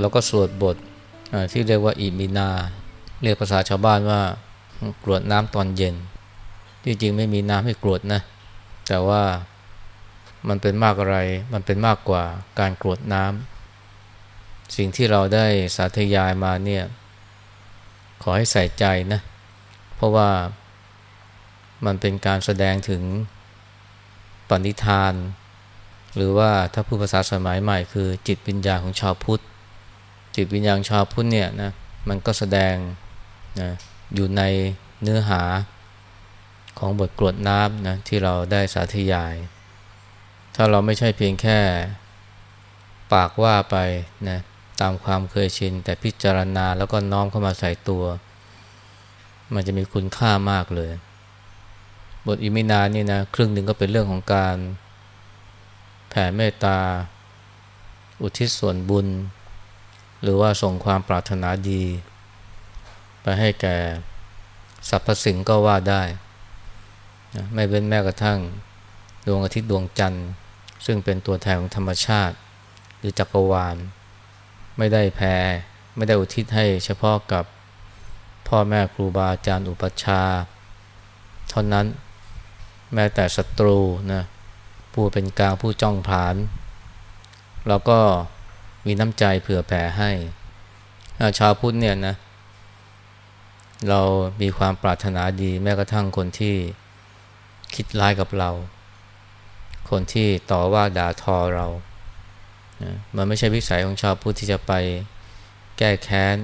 เราก็สวดบทที่เรียกว่าอิมินา เรียกภาษาชาวบ้านว่ากรวดน้ำตอนเย็น ที่จริงไม่มีน้ำให้กรวดนะ แต่ว่ามันเป็นมากอะไร มันเป็นมากกว่าการกรวดน้ำสิ่งที่เราได้สาธยายมาเนี่ย ขอให้ใส่ใจนะ เพราะว่ามันเป็นการแสดงถึงปณิธาน หรือว่าถ้าพูดภาษาสมัยใหม่คือจิตวิญญาณของชาวพุทธ จิตวิญญาณชาวพุทธเนี่ยนะมันก็แสดงนะอยู่ในเนื้อหาของบทกรวดน้ำนะที่เราได้สาธยาย ถ้าเราไม่ใช่เพียงแค่ปากว่าไปนะตามความเคยชิน แต่พิจารณาแล้วก็น้อมเข้ามาใส่ตัว มันจะมีคุณค่ามากเลย บทอิมินานี่นะครึ่งหนึ่งก็เป็นเรื่องของการแผ่เมตตา อุทิศส่วนบุญ หรือว่าส่งความปรารถนาดี ไปให้แก่สรรพสิ่งก็ว่าได้ ไม่เว้นแม้กระทั่งดวงอาทิตย์ดวงจันทร์ ซึ่งเป็นตัวแทนของธรรมชาติ หรือจักรวาล ไม่ได้แผ่ไม่ได้อุทิศให้เฉพาะกับพ่อแม่ครูบาอาจารย์อุปชาเท่านั้นแม้แต่ศัตรูนะผู้เป็นกลางผู้จ้องผาน เราก็ มีน้ำใจเผื่อแผ่ให้ชาวพุทธเนี่ยนะ เรามีความปรารถนาดีแม้กระทั่งคนที่คิดร้ายกับเรา คนที่ต่อว่าด่าทอเรานะมันไม่ใช่วิสัยของชาวพุทธที่จะไปแก้แค้น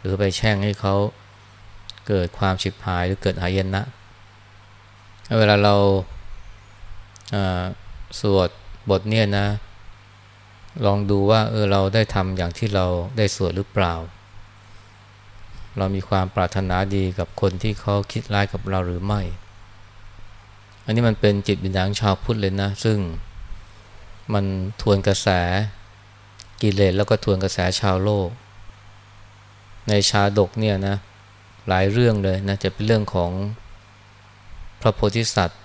หรือไปแช่งให้เขาเกิดความฉิบหายหรือเกิดหายนะ เวลาเราสวดบทเนี่ยนะ ลองดูว่าเออเราได้ทำอย่างที่เราได้สวดหรือเปล่า เรามีความปรารถนาดีกับคนที่เขาคิดร้ายกับเราหรือไม่ อันนี้มันเป็นจิตวิญญาณชาวพุทธเลยนะ ซึ่งมันทวนกระแสกิเลสแล้วก็ทวนกระแสชาวโลก ในชาดกเนี่ยนะหลายเรื่องเลยนะจะเป็นเรื่องของพระโพธิสัตว์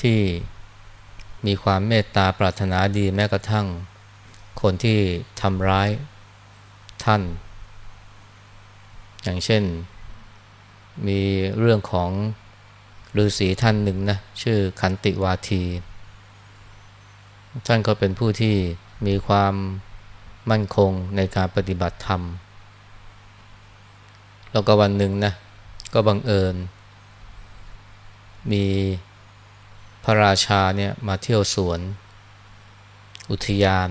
ที่ มีความเมตตาปรารถนาดีแม้กระทั่ง คนที่ทำร้ายท่าน อย่างเช่น มีเรื่องของฤาษีท่านหนึ่งนะชื่อขันติวาที ท่านก็เป็นผู้ที่มีความมั่นคงในการปฏิบัติธรรม แล้วก็วันหนึ่งนะก็บังเอิญ มี พระราชาเนี่ยมาเที่ยวสวน อุทยาน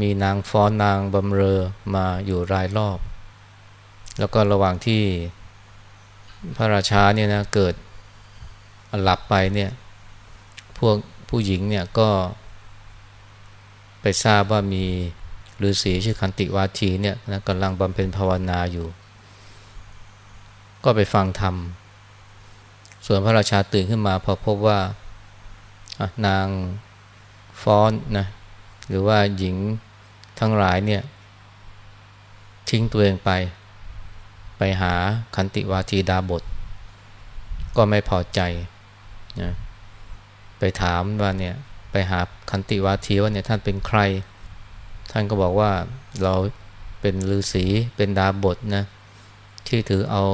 มีนางฟ้อนนางบำเรอมาอยู่รายรอบ แล้วก็ระหว่างที่พระราชาเนี่ยนะเกิดหลับไปเนี่ยพวกผู้หญิงเนี่ยก็ไปทราบว่ามีฤาษีชื่อคันติวาทีเนี่ยนะกำลังบำเพ็ญภาวนาอยู่ ก็ไปฟังธรรม ส่วนพระราชาตื่นขึ้นมาพอพบว่านางฟ้อนนะหรือว่าหญิงทั้งหลายเนี่ย ทิ้งตัวเองไป ไปหาคันติวาทีดาบท ก็ไม่พอใจนะไปถามว่าเนี่ยไปหาคันติวาทีว่าเนี่ยท่านเป็นใคร ท่านก็บอกว่าเราเป็นฤาษีเป็นดาบทนะที่ถือเอา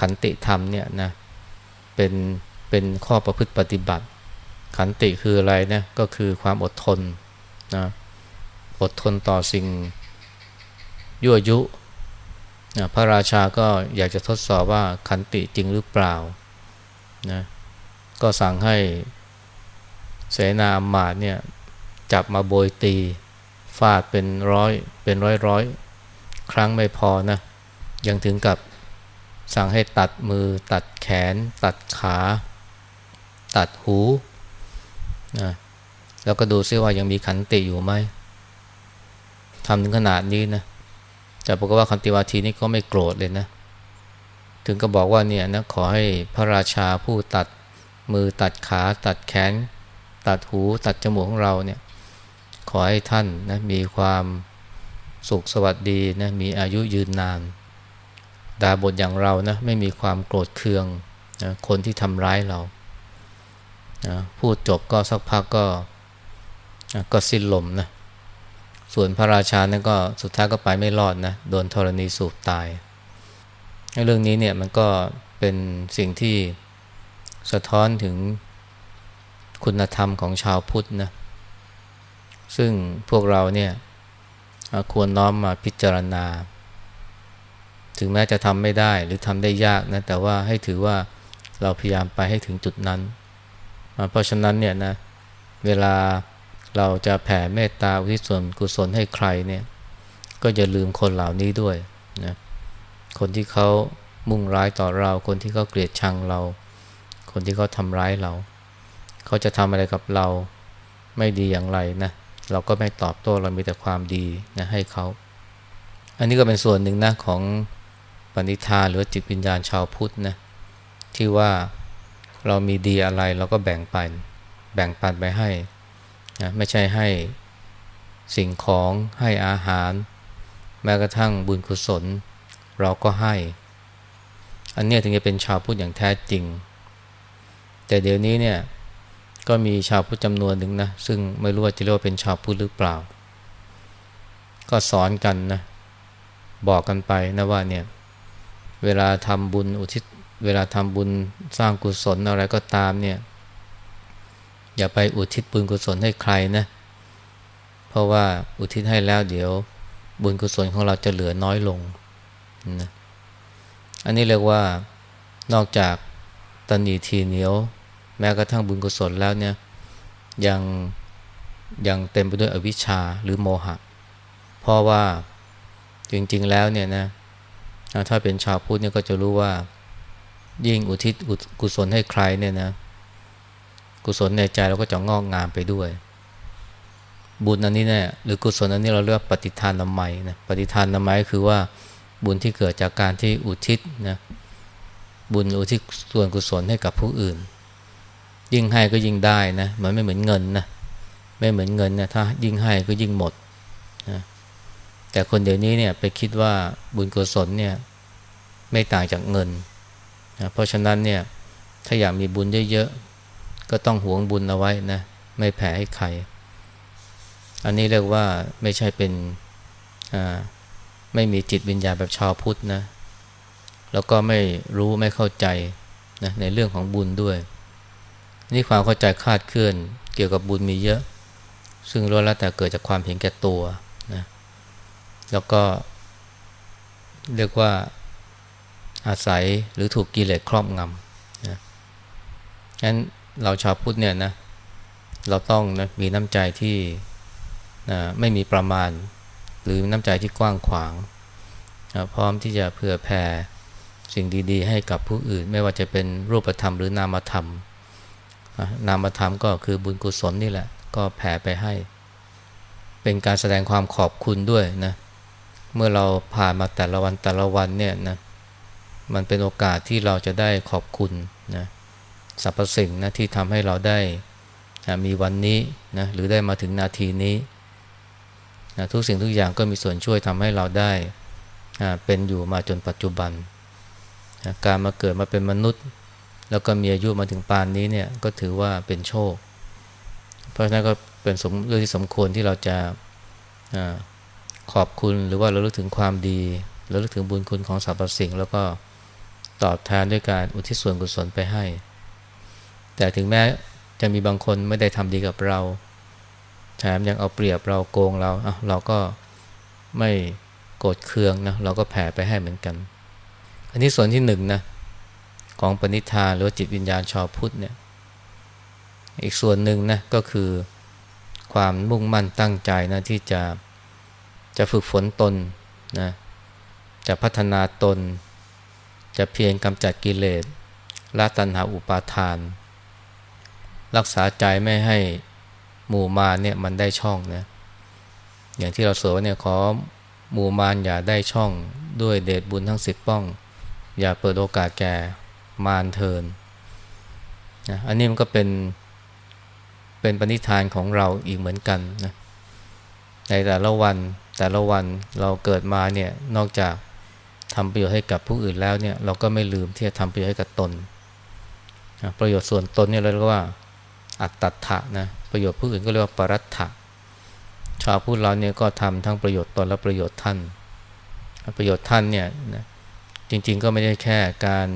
ขันติธรรมเนี่ยนะเเป็นเป็นข้อประพฤติปฏิบัติ ขันติคืออะไรนะก็คือความอดทนนะอดทนต่อสิ่งยั่วยุนะพระราชาก็อยากจะทดสอบว่าขันติจริงหรือเปล่านะก็สั่งให้เสนาอมาตเนี่ยจับมาโบยตีฟาดเป็นร้อยเป็นร้อยร้อยครั้งไม่พอนะยังถึงกับ สั่งให้ตัดมือ ตัดแขน ตัดขา ตัดหูนะแล้วก็ดูซิว่ายังมีขันติอยู่ไหมทำถึงขนาดนี้นะแต่บอกว่าคันติวาทีนี่ก็ไม่โกรธเลยนะ ถึงก็บอกว่าเนี่ยนะขอให้พระราชาผู้ตัดมือตัดขา ตัดแขน ตัดหูตัดจมูกของเราเนี่ย ขอให้ท่านนะมีความสุขสวัสดีนะมีอายุยืนนาน ดาบทอย่างเรานะไม่มีความโกรธเคืองนะคนที่ทำร้ายเรานะพูดจบก็สักพักก็นะก็สิ้นลมนะส่วนพระราชานั้นก็สุดท้ายก็ไปไม่รอดนะโดนธรณีสูบตาย เรื่องนี้เนี่ยมันก็เป็นสิ่งที่สะท้อนถึงคุณธรรมของชาวพุทธนะซึ่งพวกเราเนี่ยควรน้อมมาพิจารณา ถึงแม้จะทำไม่ได้หรือทำได้ยากนะแต่ว่าให้ถือว่าเราพยายามไปให้ถึงจุดนั้น เพราะฉะนั้นเนี่ยนะเวลาเราจะแผ่เมตตาอุทิศส่วนกุศลให้ใครเนี่ยก็อย่าลืมคนเหล่านี้ด้วยนะคนที่เขามุ่งร้ายต่อเรา คนที่เขาเกลียดชังเรา คนที่เขาทำร้ายเรา เขาจะทำอะไรกับเราไม่ดีอย่างไรนะเราก็ไม่ตอบโต้เรามีแต่ความดีนะให้เขา อันนี้ก็เป็นส่วนหนึ่งนะของ ปณิธานหรือจิตวิญญาณชาวพุทธนะที่ว่าเรามีดีอะไรเราก็แบ่งปัน แบ่งปันไปให้นะไม่ใช่ให้สิ่งของให้อาหาร แม้กระทั่งบุญกุศล เราก็ให้ อันนี้ถึงจะเป็นชาวพุทธอย่างแท้จริง แต่เดี๋ยวนี้เนี่ยก็มีชาวพุทธจำนวนหนึ่งนะซึ่งไม่รู้ว่าจะเรียกว่าเป็นชาวพุทธหรือเปล่า ก็สอนกันนะบอกกันไปนะว่าเนี่ย เวลาทำบุญอุทิศเวลาทำบุญสร้างกุศลอะไรก็ตามเนี่ย อย่าไปอุทิศบุญกุศลให้ใครนะ เพราะว่าอุทิศให้แล้วเดี๋ยวบุญกุศลของเราจะเหลือน้อยลงนะอันนี้เรียกว่านอกจากตันนีทีเหนียว แม้กระทั่งบุญกุศลแล้วเนี่ยยังยังเต็มไปด้วยอวิชชาหรือโมหะ เพราะว่าจริงๆแล้วเนี่ยนะ ถ้าเป็นชาวพุทธเนี่ยก็จะรู้ว่า ยิ่งอุทิศกุศลให้ใครเนี่ยนะ กุศลในใจเราก็จะงอกงามไปด้วย บุญอันนี้เนี่ยหรือกุศลอันนี้เราเรียกปฏิทานนามัยนะปฏิทานนามัยคือว่าบุญที่เกิดจากการที่อุทิศนะบุญอุทิศส่วนกุศลให้กับผู้อื่น ยิ่งให้ก็ยิ่งได้นะมันไม่เหมือนเงินนะไม่เหมือนเงินนะถ้ายิ่งให้ก็ยิ่งหมดนะ แต่คนเดี๋ยวนี้เนี่ยไปคิดว่าบุญกุศลเนี่ยไม่ต่างจากเงินนะเพราะฉะนั้นเนี่ยถ้าอยากมีบุญเยอะๆ ก็ต้องหวงบุญเอาไว้นะไม่แผ่ให้ใคร อันนี้เรียกว่าไม่ใช่เป็นอ่าไม่มีจิตวิญญาณแบบชาวพุทธนะ แล้วก็ไม่รู้ไม่เข้าใจนะในเรื่องของบุญด้วย นี่ความเข้าใจคาดเคลื่อนเกี่ยวกับบุญมีเยอะ ซึ่งล้วนแล้วแต่เกิดจากความเห็นแก่ตัว แล้วก็ เรียกว่าอาศัยหรือถูกกิเลสครอบงำนะงั้นเราชาวพุทธเนี่ยนะ เราต้องนะมีน้ำใจที่นะไม่มีประมาณ หรือน้ำใจที่กว้างขวางนะพร้อมที่จะเผื่อแผ่สิ่งดีๆ ให้กับผู้อื่น ไม่ว่าจะเป็นรูปธรรมหรือนามธรรม นามธรรมก็คือบุญกุศลนี่แหละ ก็แผ่ไปให้ เป็นการแสดงความขอบคุณด้วยนะเเมื่อเราผ่านมาแต่ละวันแต่ละวันเนี่ยนะมันเป็นโอกาสที่เราจะได้ขอบคุณนะสรรพสิ่งนะที่ทำให้เราได้มีวันนี้นะหรือได้มาถึงนาทีนี้นะทุกสิ่งทุกอย่างก็มีส่วนช่วยทำให้เราได้เป็นอยู่มาจนปัจจุบันนะการมาเกิดมาเป็นมนุษย์ แล้วก็มีอายุมาถึงปานนี้เนี่ยก็ถือว่าเป็นโชค เพราะฉะนั้นก็เป็นสมเรื่องที่สมควรที่เราจะ ขอบคุณหรือว่าเราลึกถึงความดีเราลึกถึงบุญคุณของสรรพสิ่ง แล้วก็ตอบแทนด้วยการอุทิศส่วนกุศลไปให้ แต่ถึงแม้จะมีบางคนไม่ได้ทำดีกับเรา แถมยังเอาเปรียบเราโกงเราเอาเราก็ไม่โกรธเคืองนะเราก็แผ่ไปให้เหมือนกัน อันนี้ส่วนที่หนึ่งนะของปณิธานหรือจิตวิญญาณชาวพุทธเนี่ยอีกส่วนหนึ่งนะก็คือความมุ่งมั่นตั้งใจนะที่จะ จะฝึกฝนตนนะจะพัฒนาตน จะเพียงกำจัดกิเลสละตัณหาอุปาทาน รักษาใจไม่ให้หมู่มารเนี่ยมันได้ช่องนะอย่างที่เราสวดเนี่ยขอหมู่มารอย่าได้ช่องด้วยเดชบุญทั้งสิบป้อง อย่าเปิดโอกาสแก่มารเทินนะอันนี้มันก็เป็นเป็นปณิธานของเราอีกเหมือนกันนะในแต่ละวัน แต่ละวันเราเกิดมาเนี่ยนอกจากทำประโยชน์ให้กับผู้อื่นแล้วเนี่ยเราก็ไม่ลืมที่จะทำประโยชน์ให้กับตน ประโยชน์ส่วนตนเนี่ยเราเรียกว่าอัตตถะนะประโยชน์ผู้อื่นก็เรียกว่าปรัตถะชาวพุทธเราเนี่ยก็ทำทั้งประโยชน์ตนและประโยชน์ท่าน ประโยชน์ท่านเนี่ยนะจริงๆก็ไม่ได้แค่การ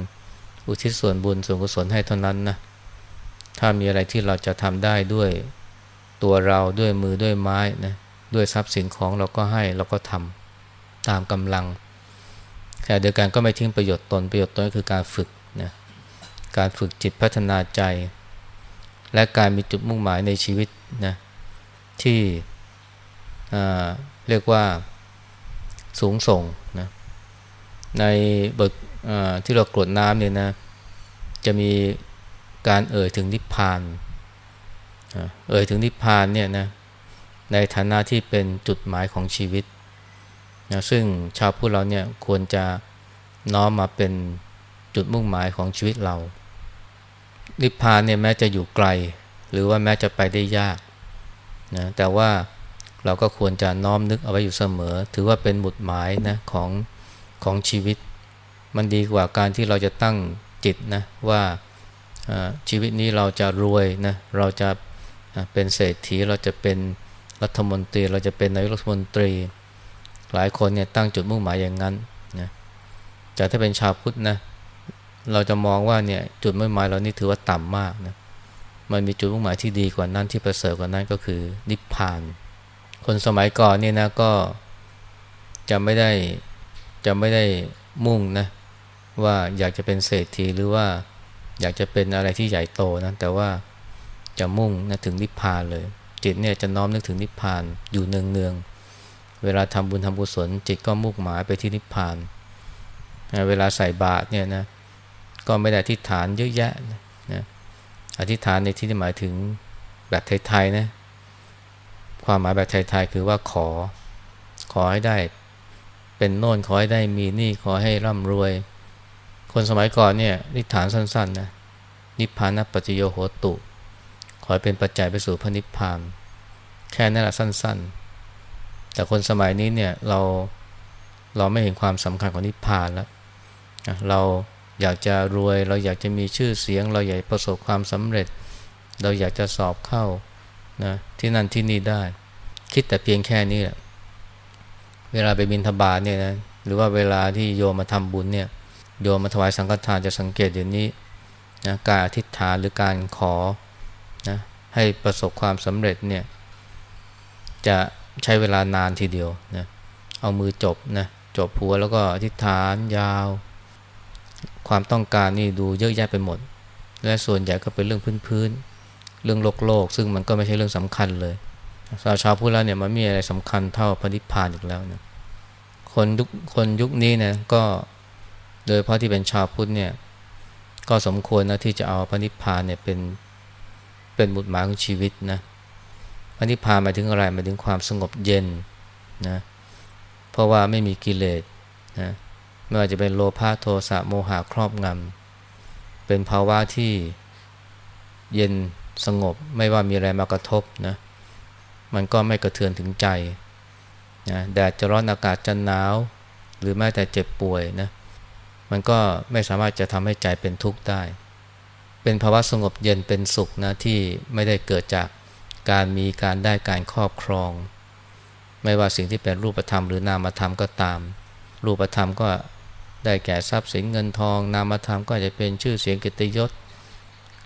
อุทิศส่วนบุญส่วนกุศลให้เท่านั้นนะถ้ามีอะไรที่เราจะทำได้ด้วยตัวเราด้วยมือด้วยไม้นะ ด้วยทรัพย์สินของเราก็ให้เราก็ทำตามกำลังแต่เดียวกันก็ไม่ทิ้งประโยชน์ตนประโยชน์ตนก็คือการฝึกนะการฝึกจิตพัฒนาใจ และการมีจุดมุ่งหมายในชีวิตนะที่เรียกว่าสูงส่งนะในบทที่เรากรวดน้ำเนี่ยนะจะมีการเอ่ยถึงนิพพาน เอ่ยถึงนิพพานเนี่ยนะ ในฐานะที่เป็นจุดหมายของชีวิตนะซึ่งชาวพุทธเราเนี่ยควรจะน้อมมาเป็นจุดมุ่งหมายของชีวิตเรา นิพพานเนี่ยแม้จะอยู่ไกล หรือว่าแม้จะไปได้ยากนะแต่ว่าเราก็ควรจะน้อมนึกเอาไว้อยู่เสมอ ถือว่าเป็นหมุดหมายนะของของชีวิต มันดีกว่าการที่เราจะตั้งจิตนะว่าชีวิตนี้เราจะรวยนะเราจะเป็นเศรษฐีเราจะเป็น รัฐมนตรีเราจะเป็นนายกรัฐมนตรี หลายคนเนี่ยตั้งจุดมุ่งหมายอย่างนั้นนะแต่ถ้าเป็นชาวพุทธนะเราจะมองว่าเนี่ยจุดมุ่งหมายเรานี่ถือว่าต่ำมากนะมันมีจุดมุ่งหมายที่ดีกว่านั้นที่ประเสริฐกว่านั้นก็คือนิพพาน คนสมัยก่อนเนี่ยนะก็จะไม่ได้จะไม่ได้มุ่งนะว่าอยากจะเป็นเศรษฐีหรือว่าอยากจะเป็นอะไรที่ใหญ่โตนะแต่ว่าจะมุ่งนะถึงนิพพานเลย จิตเนี่ยจะน้อมนึกถึงนิพพานอยู่เนืองๆเวลาทำบุญทำกุศลจิตก็มุ่งหมายไปที่นิพพาน เวลาใส่บาตรเนี่ยนะก็ไม่ได้อธิษฐานเยอะแยะนะอธิษฐานในที่นี้หมายถึงแบบไทยๆนะความหมายแบบไทยๆคือว่าขอ ขอให้ได้เป็นโน่นขอให้ได้มีนี่ขอให้ร่ำรวย คนสมัยก่อนเนี่ยนิฐานสั้นๆนะนิพพานะปัจโยโหตุ ขอให้เป็นปัจจัยไปสู่พระนิพพาน แค่นั้นแหละสั้น ๆ แต่คนสมัยนี้เนี่ยเราเราไม่เห็นความสำคัญของนิพพานแล้วเราอยากจะรวย เราอยากจะมีชื่อเสียง เราอยากประสบความสำเร็จ เราอยากจะสอบเข้านะที่นั่นที่นี่ได้ คิดแต่เพียงแค่นี้แหละเวลาไปบินทบาทเนี่ยนะหรือว่าเวลาที่โยมมาทำบุญเนี่ยโยมมาถวายสังฆทานจะสังเกตเดี๋ยวนี้นะการอธิษฐานหรือการขอ นะให้ประสบความสำเร็จเนี่ยจะใช้เวลานานทีเดียวนะเอามือจบนะจบหัวแล้วก็อธิษฐานยาว ความต้องการนี่ดูเยอะแยะไปหมด และส่วนใหญ่ก็เป็นเรื่องพื้นๆเรื่องโลกโลก ซึ่งมันก็ไม่ใช่เรื่องสำคัญเลยสาวชาวพุทธแล้วเนี่ยมันมีอะไรสำคัญเท่าพระนิพพานอีกแล้วนะคนยุคคนยุคนี้เนี่ยก็โดยเพราะที่เป็นชาวพุทธเนี่ยก็สมควรนะที่จะเอาพระนิพพานเนี่ยเป็น เป็นบุตรหมายของชีวิตนะพระนิพพานหมายถึงอะไรหมายถึงความสงบเย็นนะเพราะว่าไม่มีกิเลสนะไม่ว่าจะเป็นโลภะโทสะโมหะครอบงำเป็นภาวะที่เย็นสงบไม่ว่ามีอะไรมากระทบนะมันก็ไม่กระเทือนถึงใจนะแดดจะร้อนอากาศจะหนาว หรือแม้แต่เจ็บป่วยนะมันก็ไม่สามารถจะทำให้ใจเป็นทุกข์ได้ เป็นภาวะสงบเย็นเป็นสุขนะที่ไม่ได้เกิดจากการมีการได้การครอบครอง ไม่ว่าสิ่งที่เป็นรูปธรรมหรือนามธรรมก็ตาม รูปธรรมก็ได้แก่ทรัพย์สินเงินทอง นามธรรมก็จะเป็นชื่อเสียงกิตยศ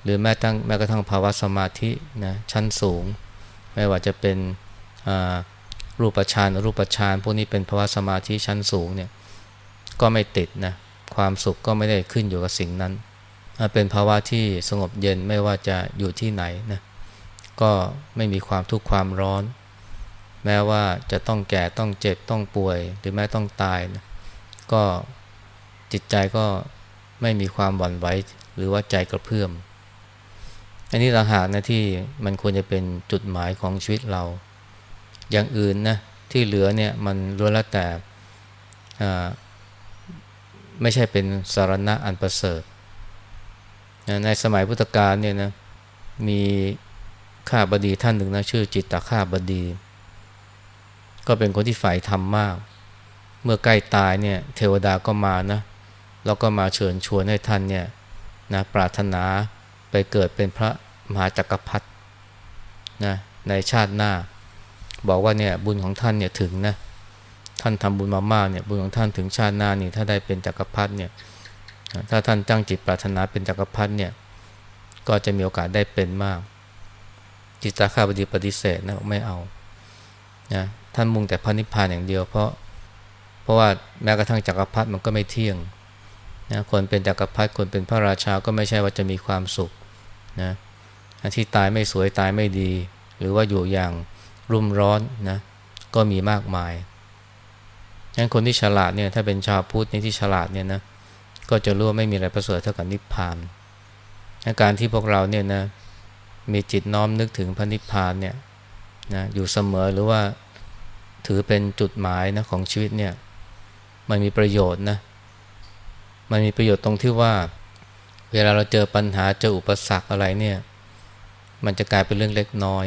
หรือแม้ทั้งแม้กระทั่งภาวะสมาธินะชั้นสูง ไม่ว่าจะเป็นรูปฌานรูปฌานพวกนี้เป็นภาวะสมาธิชั้นสูงเนี่ยก็ไม่ติดนะความสุขก็ไม่ได้ขึ้นอยู่กับสิ่งนั้น เป็นภาวะที่สงบเย็นไม่ว่าจะอยู่ที่ไหนนะก็ไม่มีความทุกข์ความร้อน แม้ว่าจะต้องแก่ต้องเจ็บต้องป่วย หรือแม้ต้องตายนะก็จิตใจก็ไม่มีความหวั่นไหวหรือว่าใจกระเพื่อม อันนี้ต่างหากนะที่มันควรจะเป็นจุดหมายของชีวิตเรา อย่างอื่นนะที่เหลือเนี่ยมันล้วนแล้วแต่ไม่ใช่เป็นสารณะอันประเสริฐ ในสมัยพุทธกาลเนี่ยนะมีข้าบดีท่านหนึ่งนะชื่อจิตตข้าบดี ก็เป็นคนที่ฝ่ายธรรมมาก เมื่อใกล้ตายเนี่ยเทวดาก็มานะแล้วก็มาเชิญชวนให้ท่านเนี่ยนะปรารถนาไปเกิดเป็นพระมหาจักรพรรดินะในชาติหน้า บอกว่าเนี่ยบุญของท่านเนี่ยถึงนะท่านทำบุญมามากเนี่ยบุญของท่านถึงชาติหน้านี่ถ้าได้เป็นจักรพรรดิเนี่ย ถ้าท่านตั้งจิตปรารถนาเป็นจักรพรรดิเนี่ย ก็จะมีโอกาสได้เป็นมาก จิตตาคาบดีปฏิเสธนะไม่เอานะท่านมุ่งแต่พระนิพพานอย่างเดียว เพราะเพราะว่าแม้กระทั่งจักรพรรดิมันก็ไม่เที่ยงนะคนเป็นจักรพรรดิคนเป็นพระราชาก็ไม่ใช่ว่าจะมีความสุขนะที่ตายไม่สวยตายไม่ดี หรือว่าอยู่อย่างรุ่มร้อนนะก็มีมากมายงั้นคนที่ฉลาดเนี่ยถ้าเป็นชาวพุทธนี่ที่ฉลาดเนี่ยนะ ก็จะรู้ว่าไม่มีอะไรประเสริฐเท่ากับนิพพานอาการที่พวกเราเนี่ยนะมีจิตน้อมนึกถึงพระนิพพานเนี่ยนะอยู่เสมอหรือว่าถือเป็นจุดหมายนะของชีวิตเนี่ยมันมีประโยชน์นะมันมีประโยชน์ตรงที่ว่า เวลาเราเจอปัญหาเจออุปสรรคอะไรเนี่ย มันจะกลายเป็นเรื่องเล็กน้อย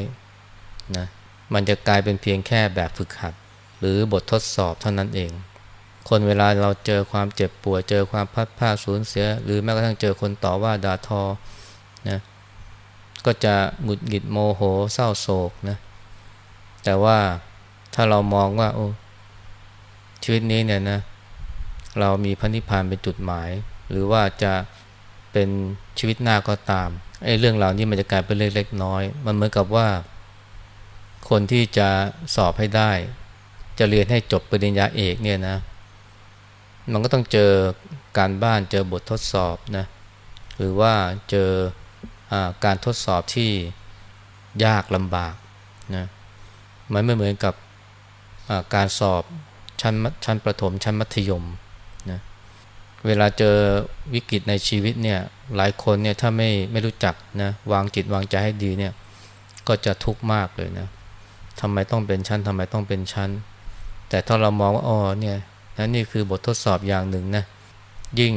นะมันจะกลายเป็นเพียงแค่แบบฝึกหัด หรือบททดสอบเท่านั้นเอง คนเวลาเราเจอความเจ็บปวดเจอความพัดผ้าสูญเสีย หรือแม้กระทั่งเจอคนต่อว่าด่าทอนะก็จะหงุดหงิดโมโหเศร้าโศกนะแต่ว่าถ้าเรามองว่าโอ้ชีวิตนี้เนี่ยนะเรามีพระนิพพานเป็นจุดหมาย หรือว่าจะเป็นชีวิตหน้าก็ตามไอ้เรื่องเหล่านี้มันจะกลายเป็นเรื่องเล็กน้อย มันเหมือนกับว่า คนที่จะสอบให้ได้ จะเรียนให้จบปริญญาเอกเนี่ยนะ มันก็ต้องเจอการบ้านเจอบททดสอบนะหรือว่าเจออการทดสอบที่ยากลำบากนะมันไม่เหมือนกับการสอบชั้นชั้นประถมชั้นมัธยมนะเวลาเจอวิกฤตในชีวิตเนี่ยหลายคนเนี่ยถ้าไม่ไม่รู้จักนะวางจิตวางใจให้ดีเนี่ยก็จะทุกข์มากเลยนะทำไมต้องเป็นชั้นทำไมต้องเป็นชั้น แต่ถ้าเรามองว่าอ๋อเนี่ย นั่นนี่คือบททดสอบอย่างหนึ่งนะยิ่ง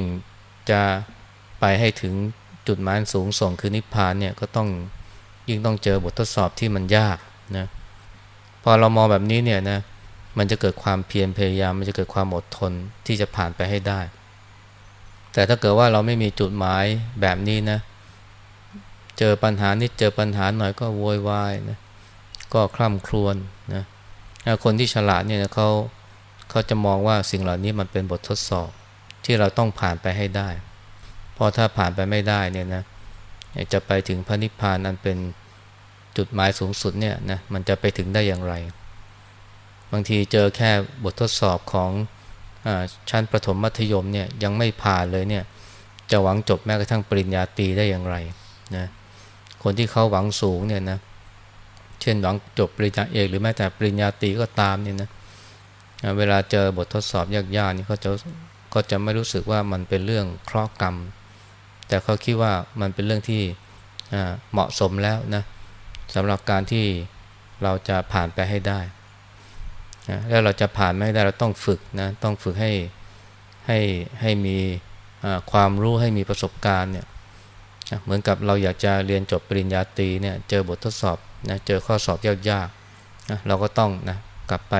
จะไปให้ถึงจุดหมายสูงส่งคือนิพพานเนี่ยก็ต้องยิ่งต้องเจอบททดสอบที่มันยากนะพอเรามองแบบนี้เนี่ยนะมันจะเกิดความเพียรพยายาม มันจะเกิดความอดทนที่จะผ่านไปให้ได้ แต่ถ้าเกิดว่าเราไม่มีจุดหมายแบบนี้นะ เจอปัญหานิดเจอปัญหาหน่อยก็โวยวายนะก็คร่ำครวญนะคนที่ฉลาดเนี่ยเขา เขาจะมองว่าสิ่งเหล่านี้มันเป็นบททดสอบ ที่เราต้องผ่านไปให้ได้ เพราะถ้าผ่านไปไม่ได้เนี่ยนะจะไปถึงพระนิพพานอันเป็นจุดหมายสูงสุดเนี่ยนะมันจะไปถึงได้อย่างไร บางทีเจอแค่บททดสอบของชั้นประถมมัธยมเนี่ยยังไม่ผ่านเลยเนี่ยจะหวังจบแม้กระทั่งปริญญาตรีได้อย่างไรนะคนที่เขาหวังสูงเนี่ยนะเช่นหวังจบปริญญาเอกหรือแม้แต่ปริญญาตรีก็ตามเนี่ยนะ เวลาเจอบททดสอบยากๆนี่เขาจะก็จะไม่รู้สึกว่ามันเป็นเรื่องเคราะห์กรรม แต่เขาคิดว่ามันเป็นเรื่องที่เหมาะสมแล้วนะสำหรับการที่เราจะผ่านไปให้ได้นะแล้วเราจะผ่านไม่ได้เราต้องฝึกนะต้องฝึกให้ให้ให้มีความรู้ให้มีประสบการณ์เนี่ยเหมือนกับเราอยากจะเรียนจบปริญญาตรีเนี่ยเจอบททดสอบนะเจอข้อสอบยากๆนะเราก็ต้องนะกลับไป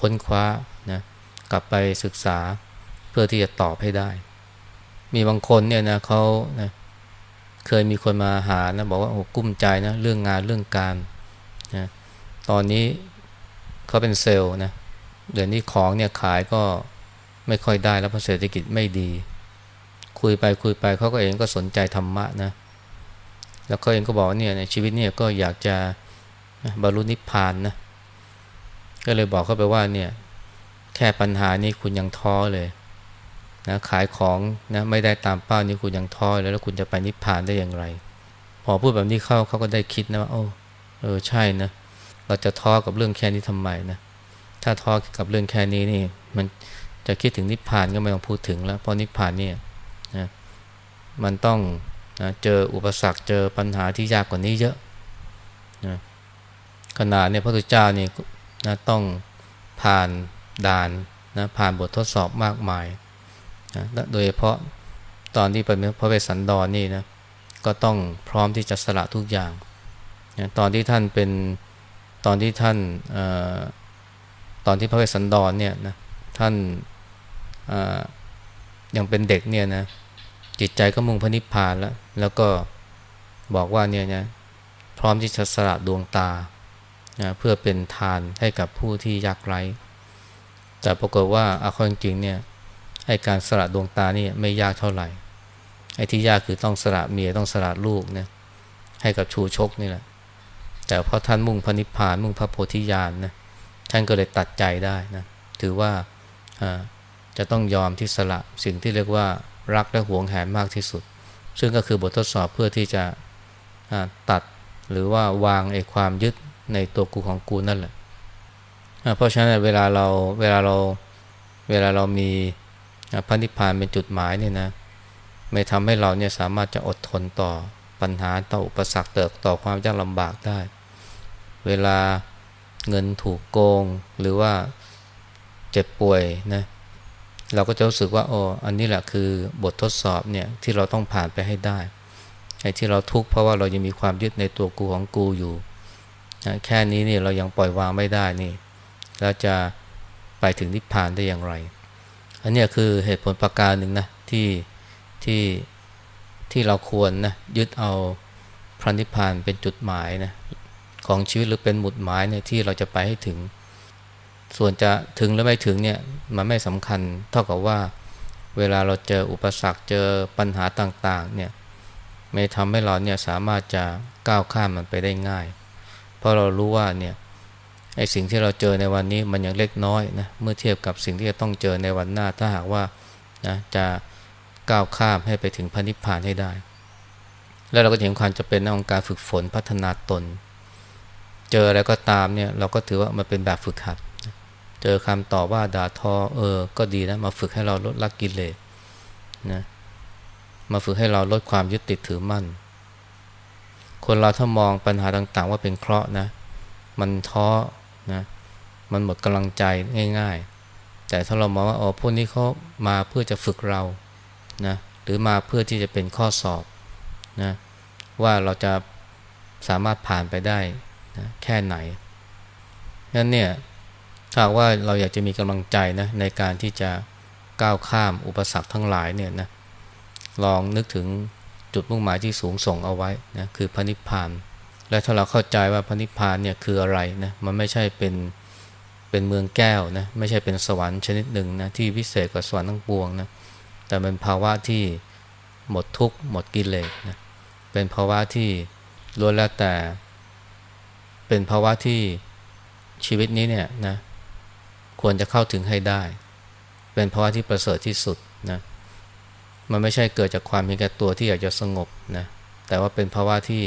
ค้นคว้านะกลับไปศึกษาเพื่อที่จะตอบให้ได้ มีบางคนเนี่ยนะเขานะเคยมีคนมาหานะบอกว่าโอ้กุ้มใจนะเรื่องงานเรื่องการนะตอนนี้เขาเป็นเซลล์นะเดี๋ยวนี้ของเนี่ยขายก็ไม่ค่อยได้แล้วเพราะเศรษฐกิจไม่ดี คุยไปคุยไปเขาก็เองก็สนใจธรรมะนะแล้วเขาเองก็บอกเนี่ยในชีวิตเนี่ยก็อยากจะบรรลุนิพพานนะ ก็เลยบอกเขาไปว่าเนี่ย แค่ปัญหานี้คุณยังท้อเลยนะขายของนะไม่ได้ตามเป้านี้คุณยังท้อเลยแล้วคุณจะไปนิพพานได้อย่างไร พอพูดแบบนี้เข้าเขาก็ได้คิดนะว่าโอ้เออใช่นะเราจะท้อกับเรื่องแค่นี้ทำไมนะถ้าท้อกับเรื่องแค่นี้นี่ มันจะคิดถึงนิพพานก็ไม่ต้องพูดถึงแล้วเพราะนิพพานเนี่ยนะมันต้องนะเจออุปสรรคเจอปัญหาที่ยากกว่านี้เยอะนะขนาดเนี่ยพระพุทธเจ้านี่ นะต้องผ่านด่านนะผ่านบททดสอบมากมายนะโดยเฉพาะตอนที่เป็นพระเวสสันดรนนี่นะก็ต้องพร้อมที่จะสละทุกอย่างนะตอนที่ท่านเป็นตอนที่ท่านอตอนที่พระเวสสันดรเนี่ยนะท่านยังเป็นเด็กเนี่ยนะจิตใจก็มุ่งพระนิพพานแล้ว แล้วก็บอกว่าเนี่ยนะพร้อมที่จะสละดวงตา นะเพื่อเป็นทานให้กับผู้ที่ยากไร้แต่ปรากฏว่าอาข้อจริงเนี่ยให้การสละดวงตานี่ไม่ยากเท่าไหร่ไอ้ที่ยากคือต้องสละเมียต้องสละลูกเนี่ยให้กับชูชกนี่แหละ แต่พอท่านมุ่งพระนิพพานมุ่งพระโพธิญาณนะท่านก็เลยตัดใจได้นะถือว่าจะต้องยอมที่สละสิ่งที่เรียกว่ารักและหวงแหนมากที่สุด ซึ่งก็คือบททดสอบเพื่อที่จะตัดหรือว่าวางไอ้ความยึด ในตัวกูของกูนั่นแหละเพราะฉะนั้นเวลาเราเวลาเราเวลาเรามีพระนิพพานเป็นจุดหมายเนี่ยนะไม่ทำให้เราเนี่ยสามารถจะอดทนต่อปัญหาต่ออุปสรรคเติบต่อความยากลำบากได้ เวลาเงินถูกโกงหรือว่าเจ็บป่วยนะเราก็จะรู้สึกว่าโอ้อันนี้แหละคือบททดสอบเนี่ยที่เราต้องผ่านไปให้ได้ไอ้ที่เราทุกข์เพราะว่าเรายังมีความยึดในตัวกูของกูอยู่ นะแค่นี้นี่เรายังปล่อยวางไม่ได้นี่เราจะไปถึงนิพพานได้อย่างไร อันนี้คือเหตุผลประการหนึ่งนะที่ที่ที่เราควรนะยึดเอาพระนิพพานเป็นจุดหมายนะของชีวิตหรือเป็นหมุดหมายเนี่ยที่เราจะไปให้ถึง ส่วนจะถึงหรือไม่ถึงเนี่ยมันไม่สำคัญ เท่ากับว่าเวลาเราเจออุปสรรคเจอปัญหาต่างๆเนี่ยไม่ทำให้เราเนี่ยสามารถจะก้าวข้ามมันไปได้ง่าย เพราะเรารู้ว่าเนี่ยไอ้สิ่งที่เราเจอในวันนี้มันยังเล็กน้อยนะเมื่อเทียบกับสิ่งที่จะต้องเจอในวันหน้าถ้าหากว่านะจะก้าวข้ามให้ไปถึงพระนิพพานให้ได้ แล้วเราก็เห็นความจะเป็นของการฝึกฝนพัฒนาตน เจออะไรก็ตามเนี่ยเราก็ถือว่ามันเป็นแบบฝึกหัด เจอคำต่อว่าด่าทอเออ ก็ดีนะมาฝึกให้เราลดละกิเลสนะมาฝึกให้เราลดความยึดติดถือมั่น คนเราถ้ามองปัญหาต่างๆ ว่าเป็นเคราะห์นะ มันท้อนะมันหมดกำลังใจง่าย ๆ แต่ถ้าเรามองว่าอ๋อพวกนี้เขามาเพื่อจะฝึกเรานะหรือมาเพื่อที่จะเป็นข้อสอบนะว่าเราจะสามารถผ่านไปได้นะแค่ไหนนั้นเนี่ยถ้าว่าเราอยากจะมีกำลังใจนะในการที่จะก้าวข้ามอุปสรรคทั้งหลายเนี่ยนะลองนึกถึง จุดมุ่งหมายที่สูงส่งเอาไว้นะคือพระนิพพาน และถ้าเราเข้าใจว่าพระนิพพานเนี่ยคืออะไรนะมันไม่ใช่เป็นเป็นเมืองแก้วนะไม่ใช่เป็นสวรรค์ชนิดหนึ่งนะที่วิเศษกว่าสวรรค์ทั้งปวงนะแต่เป็นภาวะที่หมดทุกข์หมดกิเลสนะเป็นภาวะที่ล้วนแล้วแต่ เป็นภาวะที่ชีวิตนี้เนี่ยนะควรจะเข้าถึงให้ได้ เป็นภาวะที่ประเสริฐที่สุดนะ มันไม่ใช่เกิดจากความมีแก่ตัวที่อยากจะสงบนะแต่ว่าเป็นภาวะที่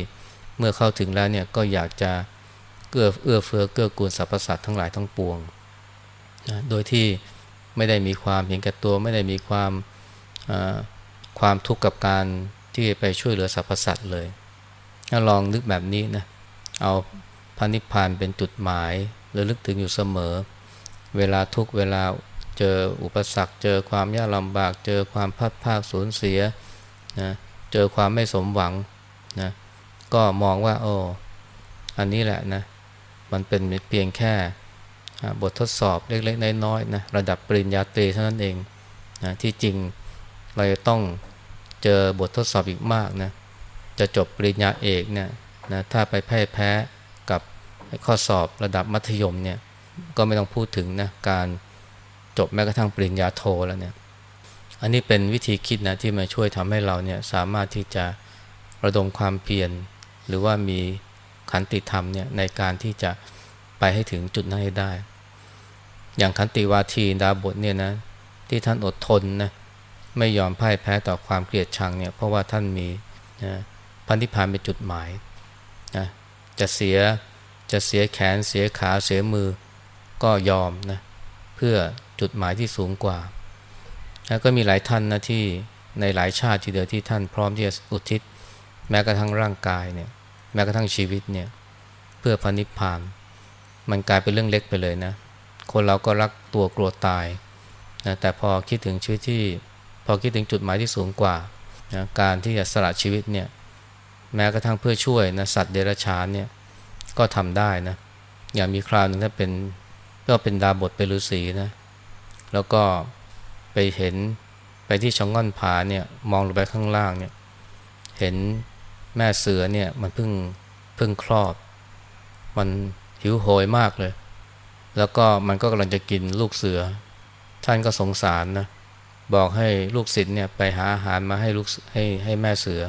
เมื่อเข้าถึงแล้วเนี่ยก็อยากจะเกื้อเอื้อเฟื้อเกื้อกูลสรรพสัตว์ทั้งหลายทั้งปวงนะโดยที่ไม่ได้มีความเห็นแก่ตัว ไม่ได้มีความความทุกข์กับการที่ไปช่วยเหลือสรรพสัตว์เลยถ้าลองนึกแบบนี้นะเอาพระนิพพานเป็นจุดหมายระลึกถึงอยู่เสมอ เวลาทุกเวลา เจออุปสรรค เจอความยากลำบาก เจอความพัดภาคสูญเสียนะเจอความไม่สมหวังนะก็มองว่าโอ้อันนี้แหละนะมันเป็นเพียงแค่บททดสอบเล็กๆน้อยๆนะระดับปริญญาตรีเท่านั้นเองนะที่จริงเราจะต้องเจอบททดสอบอีกมากนะจะจบปริญญาเอกเนี่ยนะถ้าไปแพ้แพ้กับข้อสอบระดับมัธยมเนี่ยก็ไม่ต้องพูดถึงนะการ จบแม้กระทั่งปริญญาโทแล้วเนี่ยอันนี้เป็นวิธีคิดนะที่มาช่วยทำให้เราเนี่ยสามารถที่จะระดมความเพียรหรือว่ามีขันติธรรมเนี่ยในการที่จะไปให้ถึงจุดนั้นให้ได้ อย่างขันติวาทีดาบทเนี่ยนะที่ท่านอดทนนะไม่ยอมพ่ายแพ้ต่อความเกลียดชังเนี่ยเพราะว่าท่านมีนะพันธิพานเป็นจุดหมายนะจะเสียจะเสียแขนเสียขาเสียมือก็ยอมนะเพื่อ จุดหมายที่สูงกว่าแล้วก็มีหลายท่านนะที่ในหลายชาติทีเดียวที่ท่านพร้อมที่จะอุทิศ แม้กระทั่งร่างกายเนี่ยแม้กระทั่งชีวิตเนี่ยเพื่อพันิพพาน มันกลายเป็นเรื่องเล็กไปเลยนะ คนเราก็รักตัวกลัวตายนะแต่พอคิดถึงชีวิตที่พอคิดถึงจุดหมายที่สูงกว่านะการที่จะสละชีวิตเนี่ยแม้กระทั่งเพื่อช่วยนะสัตว์เดรัจฉานเนี่ยก็ทำได้นะอย่างมีคราวหนึ่งถ้าเป็นก็เป็นดาบทเป็นฤาษีนะ แล้วก็ไปเห็นไปที่ช่องง่อนผาเนี่ยมองลงไปข้างล่างเนี่ยเห็นแม่เสือเนี่ยมันเพิ่งเพิ่งคลอด มันหิวโหยมากเลย แล้วก็มันก็กำลังจะกินลูกเสือ ท่านก็สงสารนะบอกให้ลูกศิษย์เนี่ยไปหาอาหารมาให้ลูกให้ให้แม่เสือ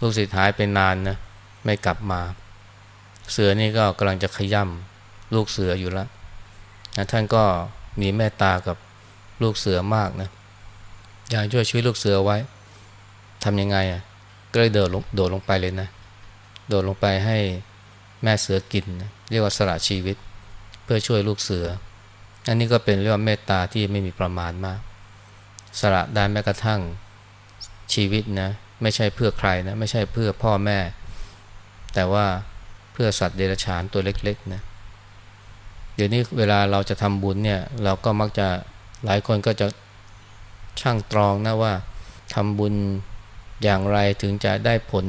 ลูกศิษย์หายไปนานนะไม่กลับมา เสือนี่ก็กำลังจะขย่ำลูกเสืออยู่แล้วนะท่านก็ มีเมตตากับลูกเสือมากนะอยากช่วยชีวิตลูกเสือไว้ทำยังไงอะก็เลยเดินลงโดดลงไปเลยนะ โดดลงไปให้แม่เสือกินนะเรียกว่าสละชีวิต เพื่อช่วยลูกเสือ อันนี้ก็เป็นเรื่องเมตตาที่ไม่มีประมาณมาก สละได้แม้กระทั่งชีวิตนะไม่ใช่เพื่อใครนะไม่ใช่เพื่อพ่อแม่ แต่ว่าเพื่อสัตว์เดรัจฉานตัวเล็กๆนะเเดี๋ยวนี้เวลาเราจะทำบุญเนี่ย เราก็มักจะหลายคนก็จะช่างตรองนะว่าทำบุญอย่างไรถึงจะได้ผล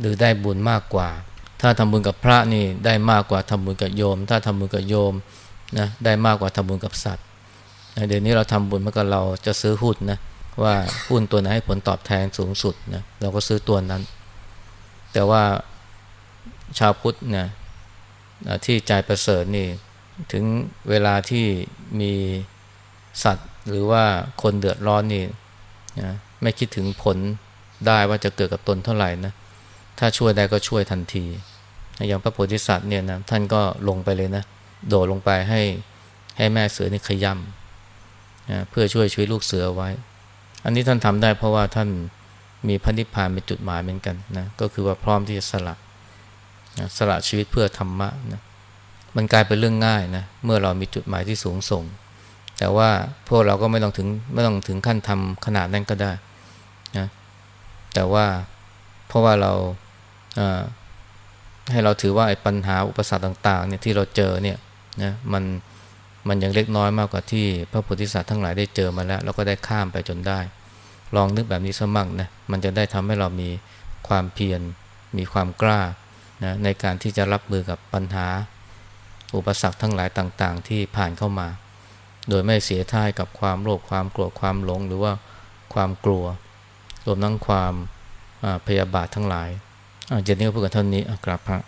หรือได้บุญมากกว่า ถ้าทำบุญกับพระนี่ได้มากกว่าทำบุญกับโยม ถ้าทำบุญกับโยมนะได้มากกว่าทำบุญกับสัตว์เดี๋ยวนี้เราทำบุญเมื่อกี้เราจะซื้อหุ้นนะว่าหุ้นตัวไหนให้ผลตอบแทนสูงสุดนะเราก็ซื้อตัวนั้น แต่ว่าชาวพุทธเนี่ย ที่ใจประเสริฐนี่ถึงเวลาที่มีสัตว์หรือว่าคนเดือดร้อนนี่นะไม่คิดถึงผลได้ว่าจะเกิดกับตนเท่าไหร่นะถ้าช่วยได้ก็ช่วยทันที อย่างพระโพธิสัตว์เนี่ยนะท่านก็ลงไปเลยนะ โดดลงไปให้ให้แม่เสือนี่ขย่ำนะเพื่อช่วยช่วยลูกเสือไว้ อันนี้ท่านทำได้เพราะว่าท่านมีพระนิพพานเป็นจุดหมายเหมือนกันนะก็คือว่าพร้อมที่จะสละ นะสละชีวิตเพื่อธรรมะนะมันกลายเป็นเรื่องง่ายนะเมื่อเรามีจุดหมายที่สูงส่ง แต่ว่าพวกเราก็ไม่ต้องถึงไม่ต้องถึงขั้นทำขนาดนั้นก็ได้นะแต่ว่าเพราะว่าเราให้เราถือว่าไอ้ปัญหาอุปสรรคต่างๆเนี่ยที่เราเจอเนี่ยนะมันมันยังเล็กน้อยมากกว่าที่พระโพธิสัตว์ทั้งหลายได้เจอมาแล้ว แล้วก็ได้ข้ามไปจนได้ ลองนึกแบบนี้สมั่งนะมันจะได้ทำให้เรามีความเพียรมีความกล้า นะในการที่จะรับมือกับปัญหา อุปสรรคทั้งหลายต่าง ๆ ที่ผ่านเข้ามา โดยไม่เสียท่ายกับความโลภความโกรธความหลง หรือว่าความกลัว รวมทั้งความพยาบาททั้งหลายเจนนี้ก็พูดกันเท่านี้กราบพระ